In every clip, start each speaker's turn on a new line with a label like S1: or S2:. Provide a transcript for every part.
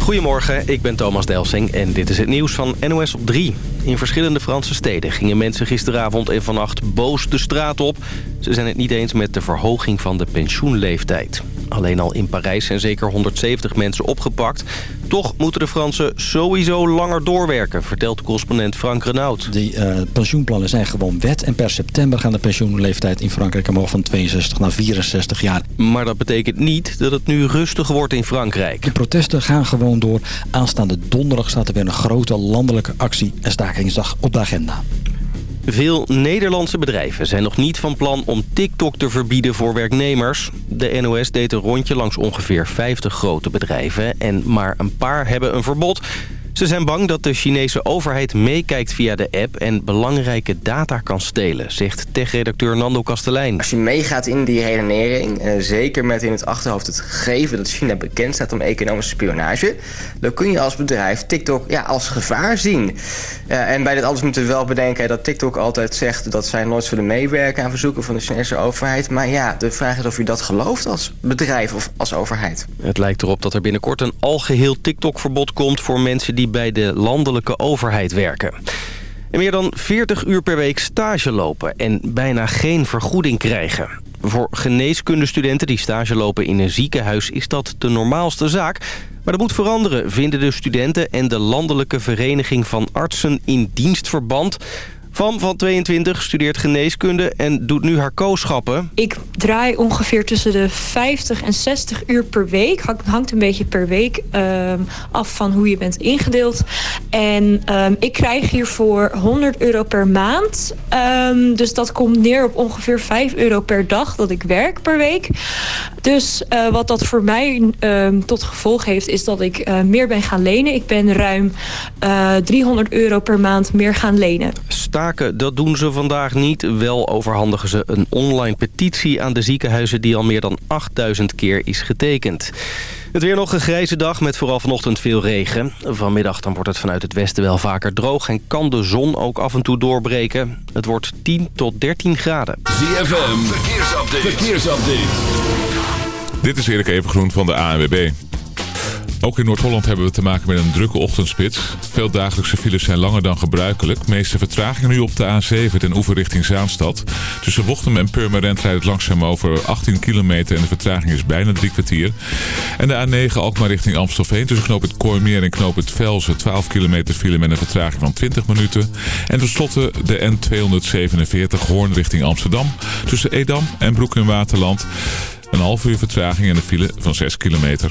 S1: Goedemorgen, ik ben Thomas Delsing en dit is het nieuws van NOS op 3. In verschillende Franse steden gingen mensen gisteravond en vannacht boos de straat op. Ze zijn het niet eens met de verhoging van de pensioenleeftijd. Alleen al in Parijs zijn zeker 170 mensen opgepakt. Toch moeten de Fransen sowieso langer doorwerken, vertelt correspondent Frank Renaud.
S2: Die uh, pensioenplannen zijn gewoon wet. En per september gaan de pensioenleeftijd in Frankrijk omhoog van 62 naar 64 jaar.
S1: Maar dat betekent niet dat het nu rustig wordt in Frankrijk.
S2: De protesten gaan gewoon door. Aanstaande donderdag staat er weer een grote landelijke actie en stakingsdag op de agenda.
S1: Veel Nederlandse bedrijven zijn nog niet van plan om TikTok te verbieden voor werknemers. De NOS deed een rondje langs ongeveer 50 grote bedrijven en maar een paar hebben een verbod. Ze zijn bang dat de Chinese overheid meekijkt via de app... en belangrijke data kan stelen, zegt tech-redacteur Nando Kastelein.
S3: Als je meegaat in die redenering, eh, zeker met in het achterhoofd het gegeven... dat China bekend staat om economische spionage... dan kun je als bedrijf TikTok ja, als gevaar zien. Uh, en bij dit alles moeten we wel bedenken dat TikTok altijd zegt... dat zij nooit zullen meewerken aan verzoeken van de Chinese overheid. Maar ja, de vraag is of je dat gelooft als bedrijf of als overheid.
S1: Het lijkt erop dat er binnenkort een algeheel TikTok-verbod komt... voor mensen die bij de landelijke overheid werken. En meer dan 40 uur per week stage lopen en bijna geen vergoeding krijgen. Voor geneeskundestudenten die stage lopen in een ziekenhuis is dat de normaalste zaak. Maar dat moet veranderen, vinden de studenten en de Landelijke Vereniging van Artsen in Dienstverband. Van van 22 studeert geneeskunde en doet nu haar kooschappen.
S4: Ik draai ongeveer tussen de 50 en 60 uur per week. Hangt een beetje per week um, af van hoe je bent ingedeeld. En um, ik krijg hiervoor 100 euro per maand. Um, dus dat komt neer op ongeveer 5 euro per dag dat ik werk per week. Dus uh, wat dat voor mij tot gevolg heeft is dat ik uh, meer ben gaan lenen. Ik ben ruim uh, 300 euro per maand meer gaan lenen.
S1: Staken, dat doen ze vandaag niet. Wel overhandigen ze een online petitie aan de ziekenhuizen... die al meer dan 8000 keer is getekend. Het weer nog een grijze dag met vooral vanochtend veel regen. Vanmiddag dan wordt het vanuit het westen wel vaker droog... en kan de zon ook af en toe doorbreken. Het wordt 10 tot 13 graden.
S5: ZFM, verkeersupdate. verkeersupdate.
S6: Dit is Erik Evengroen van de ANWB. Ook in Noord-Holland hebben we te maken met een drukke ochtendspits. Veel dagelijkse files zijn langer dan gebruikelijk. meeste vertragingen nu op de A7 ten oever richting Zaanstad. Tussen Wochtem en Purmerend rijdt het langzaam over 18 kilometer en de vertraging is bijna drie kwartier. En de A9 Alkmaar richting Amstelveen tussen knoop het Kooimeer en knoop het Velzen 12 kilometer file met een vertraging van 20 minuten. En tenslotte de N247 Hoorn richting Amsterdam tussen Edam en Broek in Waterland. Een half uur vertraging en een file van 6 kilometer.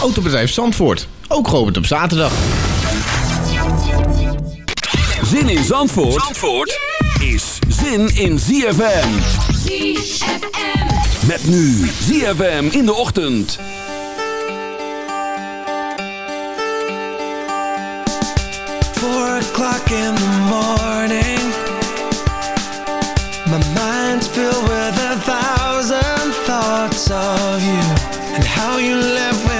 S7: Autobedrijf Zandvoort. Ook geopend op zaterdag.
S5: Zin in Zandvoort, Zandvoort is zin in ZFM. ZFM. Met nu ZFM in de ochtend.
S8: Four o'clock in the morning. My mind's filled with a thousand thoughts of you. And how you left without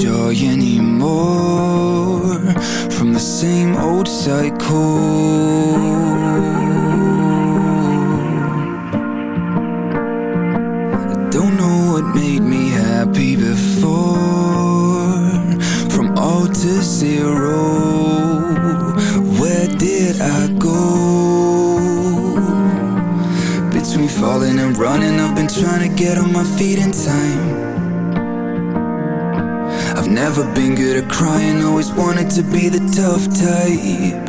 S8: joy anymore From the same old cycle. I don't know what made me happy before. From all to zero Where did I go? Between falling and running I've been trying to get on my feet in time. to be the tough type.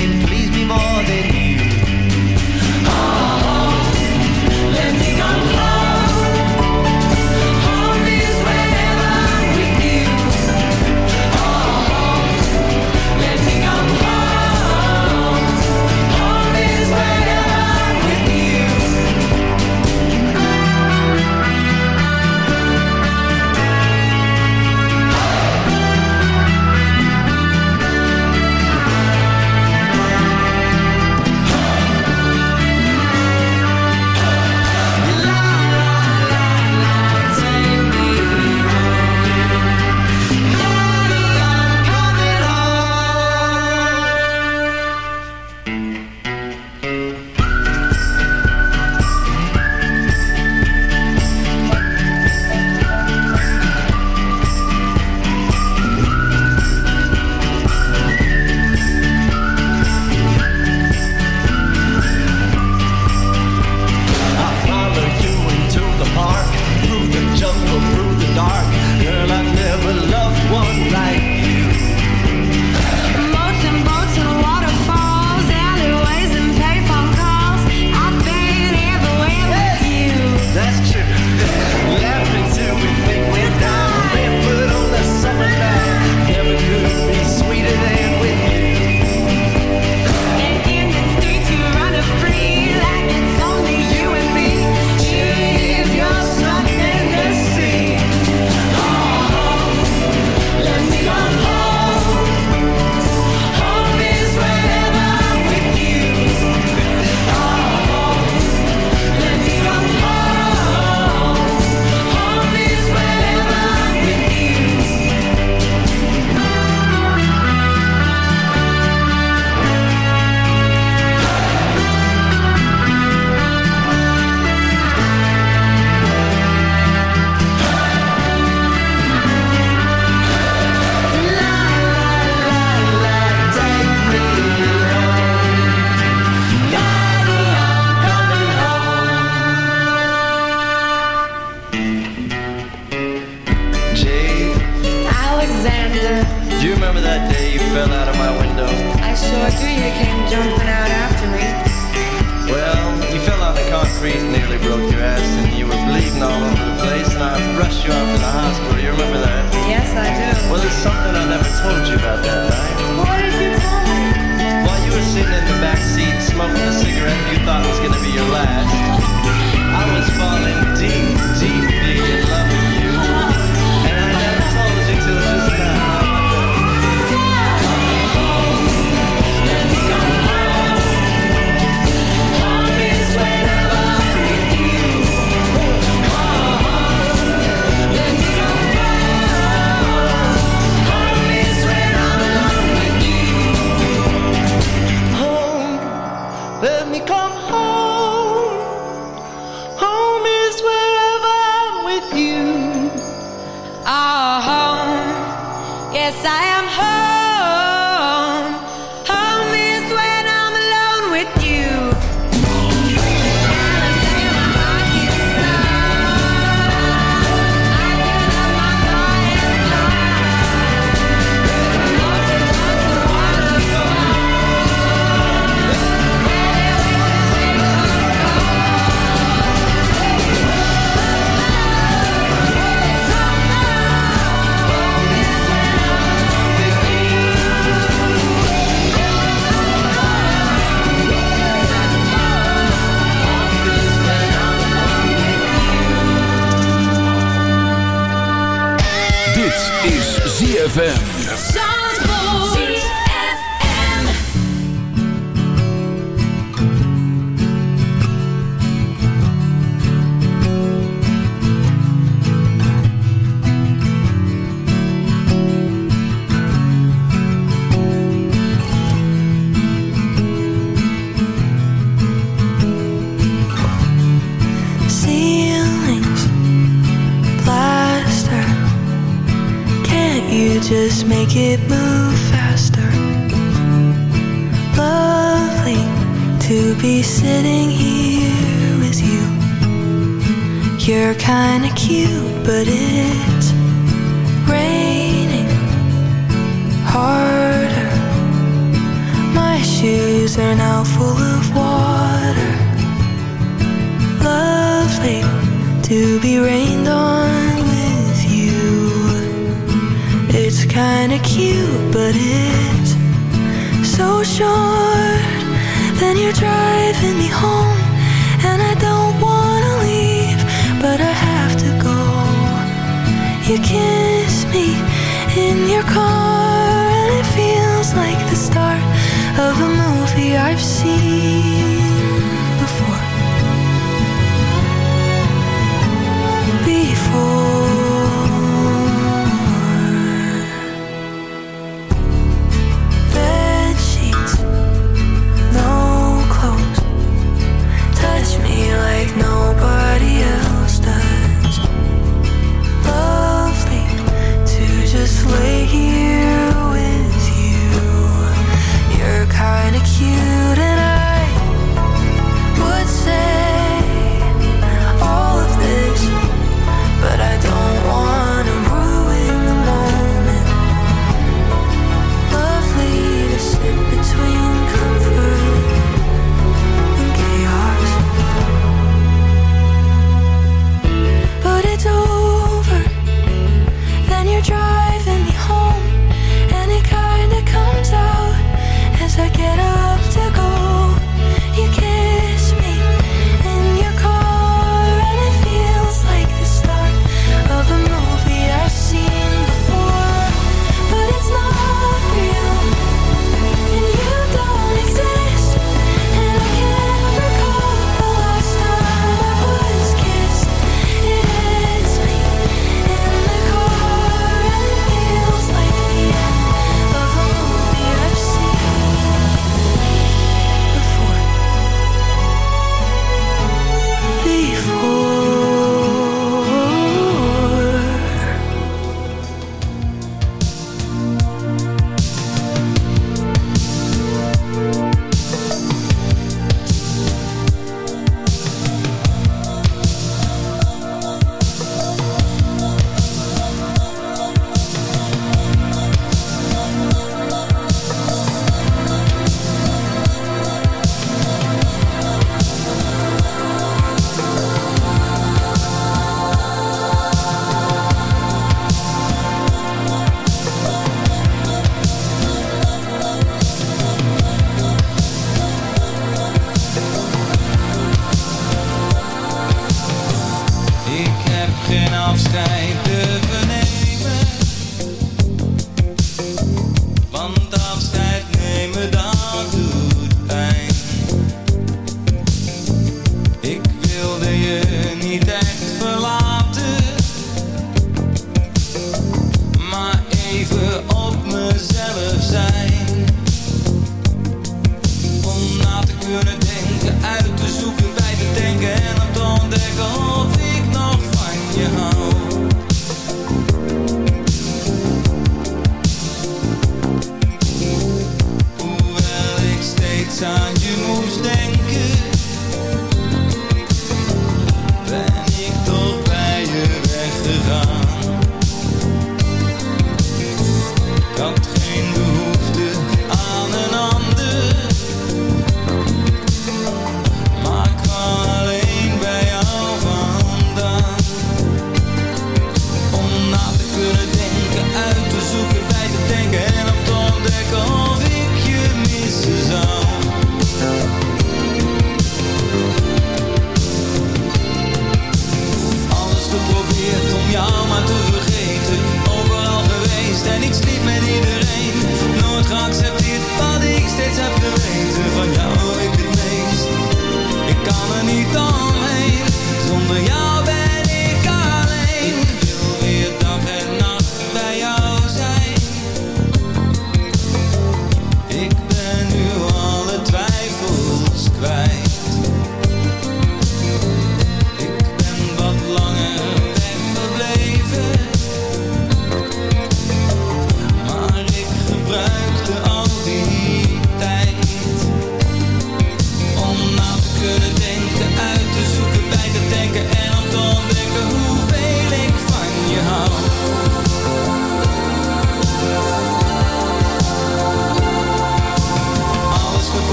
S9: please.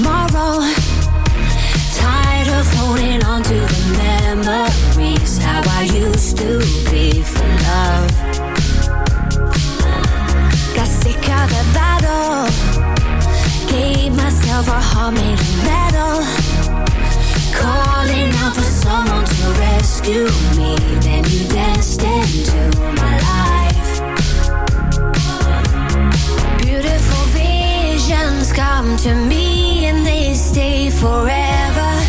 S9: tomorrow. Tired of holding on to the memories, how I used to be for love. Got sick of the battle. Gave myself a heart made of metal. Calling out for someone to rescue me. Then you danced into
S10: my life. visions come to me and they stay forever.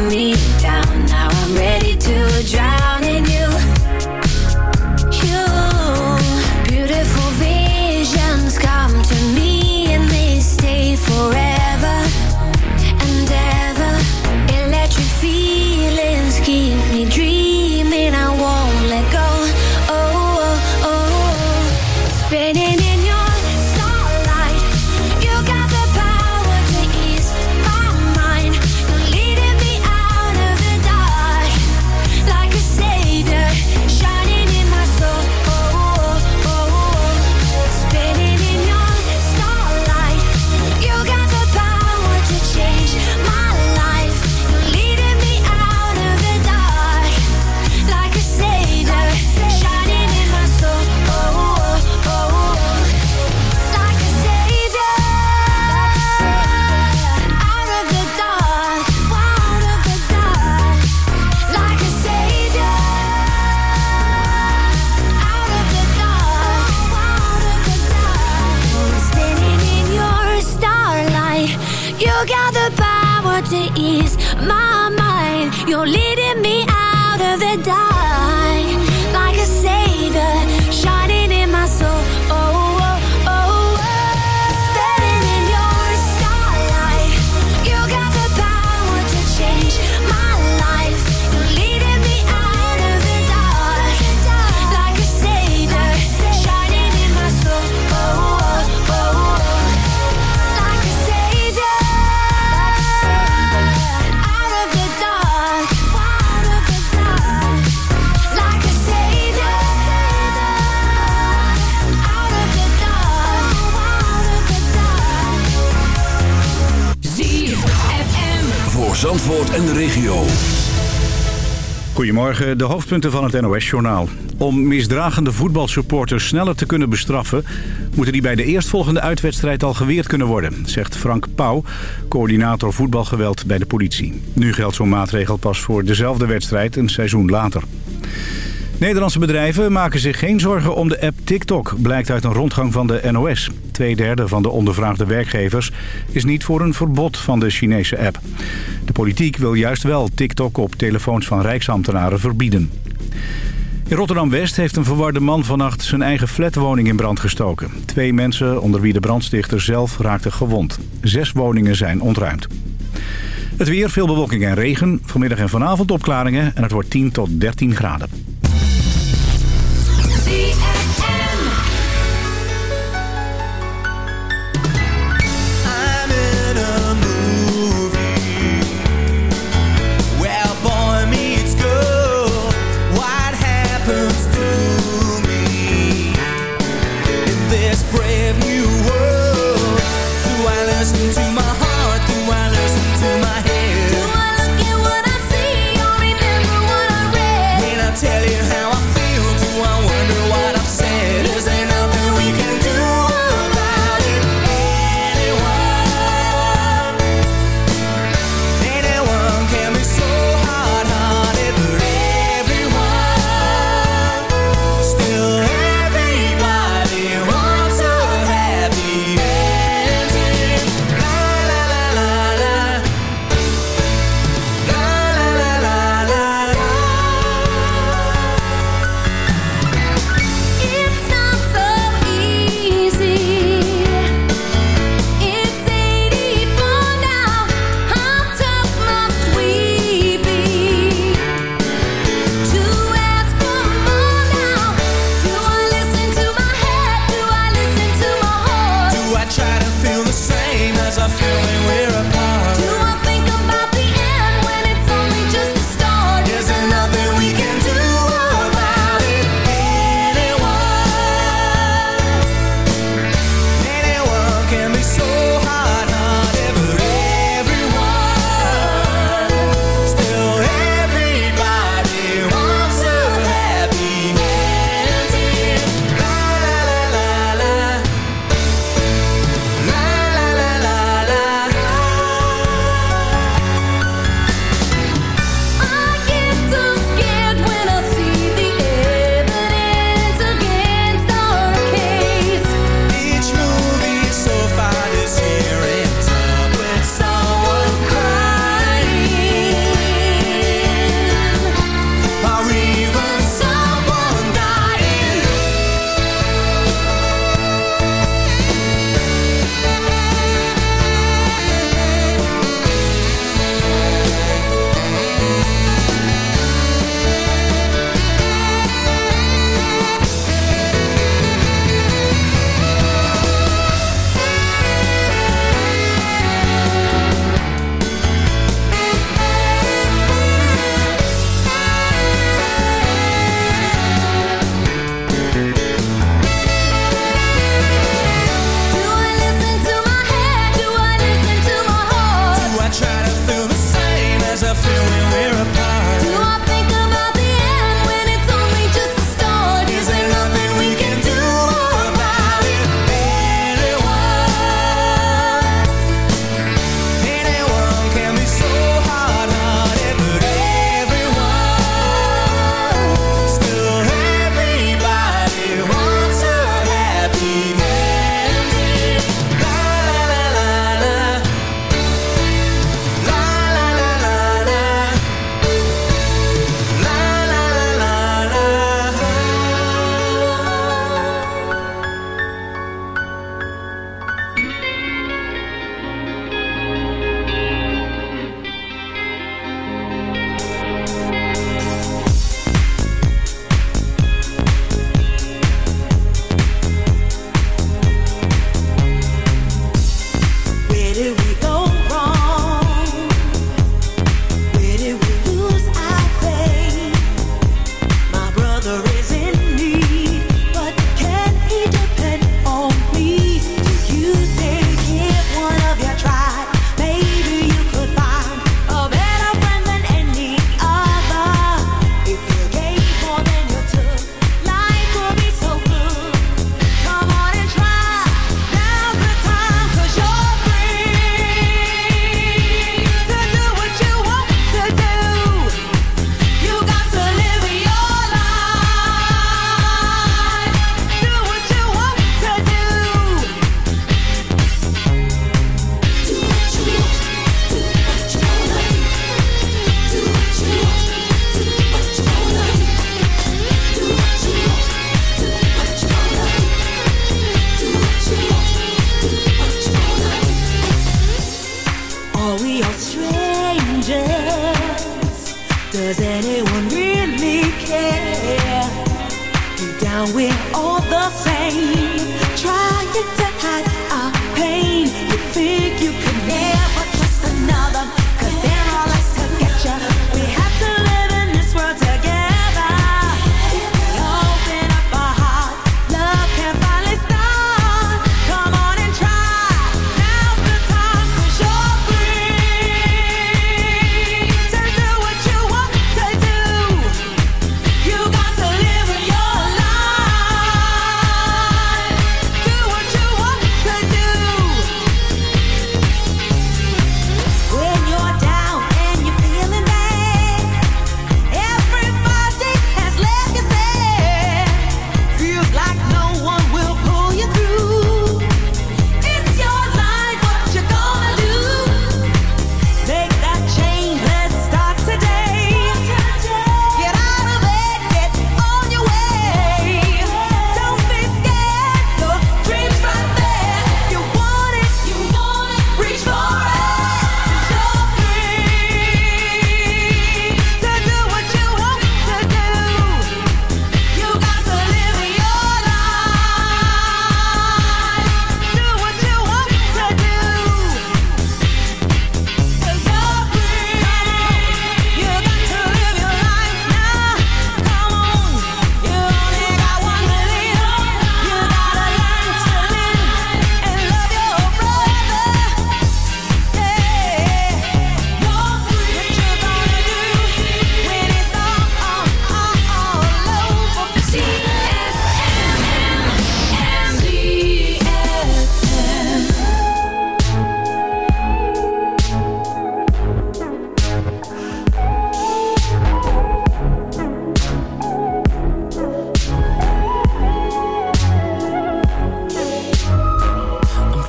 S10: Me down. Now I'm ready to
S11: drown De
S12: hoofdpunten van het NOS-journaal. Om misdragende voetbalsupporters sneller te kunnen bestraffen... moeten die bij de eerstvolgende uitwedstrijd al geweerd kunnen worden... zegt Frank Pauw, coördinator voetbalgeweld bij de politie. Nu geldt zo'n maatregel pas voor dezelfde wedstrijd een seizoen later. Nederlandse bedrijven maken zich geen zorgen om de app TikTok... blijkt uit een rondgang van de NOS. Tweederde van de ondervraagde werkgevers is niet voor een verbod van de Chinese app. De politiek wil juist wel TikTok op telefoons van rijksambtenaren verbieden. In Rotterdam-West heeft een verwarde man vannacht zijn eigen flatwoning in brand gestoken. Twee mensen, onder wie de brandstichter zelf, raakten gewond. Zes woningen zijn ontruimd. Het weer, veel bewolking en regen. Vanmiddag en vanavond opklaringen en het wordt 10 tot 13 graden.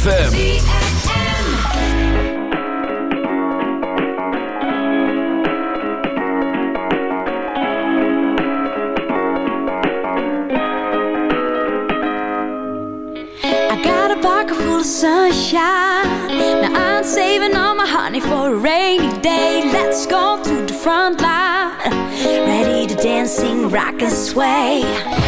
S5: ZFM.
S11: I got a pocket full of sunshine. Now I'm saving all my honey for a rainy day. Let's go to the front line. Ready to dance, sing, rock and sway.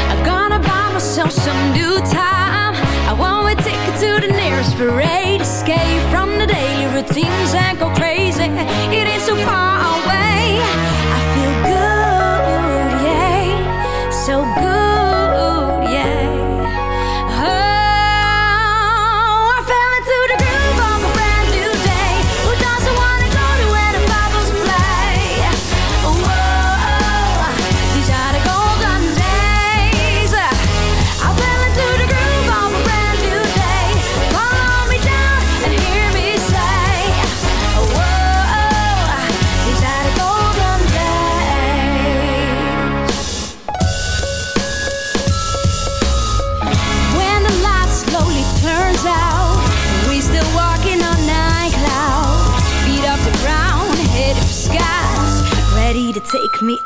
S11: I'm gonna buy myself some new time. I won't take to the nearest parade. Escape from the daily routines and go crazy. It is so far away. I feel good.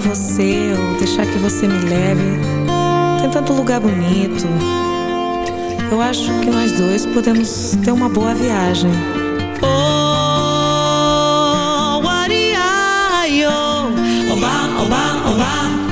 S13: Você ou deixar que você me leve. Tem tanto lugar bonito. Eu acho que nós dois podemos ter uma boa viagem.
S14: Oh, wariayo. Oba, oba, oba.